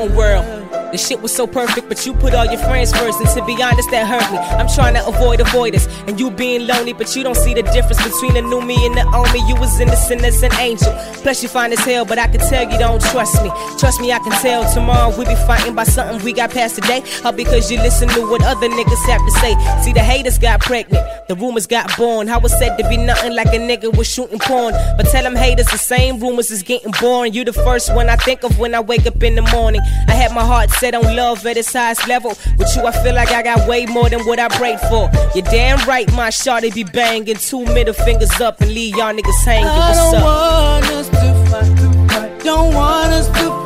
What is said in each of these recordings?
own words was so perfect, but you put all your friends first, and to be honest, that hurt me. I'm trying to avoid avoidance, and you being lonely, but you don't see the difference between the new me and the old me. You was innocent as an angel. Plus, you fine as hell, but I can tell you don't trust me. Trust me, I can tell tomorrow we be fighting by something we got past today, all because you listen to what other niggas have to say. See, the haters got pregnant, the rumors got born. How was said to be nothing like a nigga was shooting porn. But tell them haters the same rumors is getting born. You the first one I think of when I wake up in the morning. I had my heart set on love at its highest level. With you, I feel like I got way more than what I prayed for. You're damn right, my shawty be banging. Two middle fingers up and leave y'all niggas hanging. I don't want us to fight. Don't want us to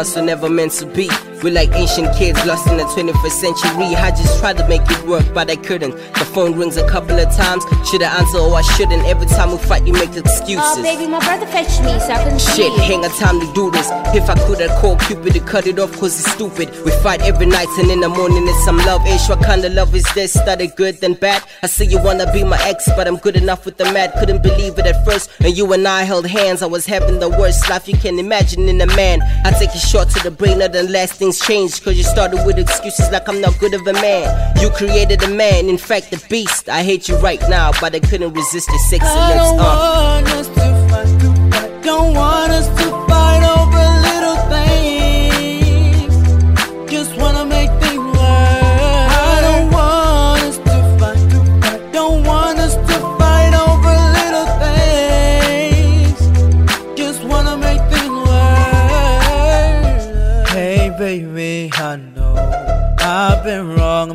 us were never meant to be. We're like ancient kids lost in the 21st century. I just tried to make it work, but I couldn't. The phone rings a couple of times. Should I answer or I shouldn't? Every time we fight, you make excuses. Oh, baby, my brother fetched me, so I couldn't see Shit, ain't got time to do this. If I could, I'd call Cupid to cut it off cause he's stupid. We fight every night and in the morning it's some love ish. What kind of love is this? Started good then bad. I say you wanna be my ex, but I'm good enough with the mad. Couldn't believe it at first. And you and I held hands. I was having the worst life you can imagine in a man. I take it short to the brain, then last things change. Cause you started with excuses like I'm not good of a man. You created a man, in fact, a beast. I hate you right now, but I couldn't resist your sexiness. don't Uh.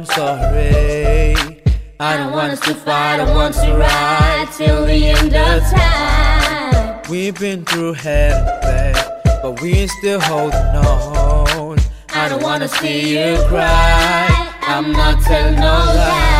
I'm sorry. I don't want us to fight. I want to ride till the end of time. We've been through hell and back, but we ain't still holding on. I don't wanna see you cry. I'm not telling no lie.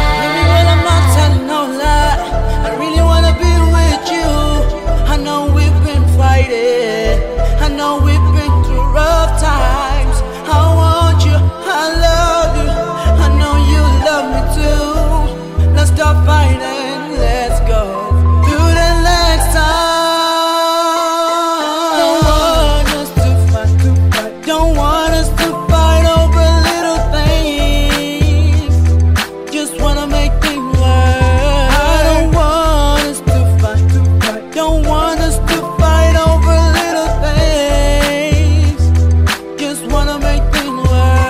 world.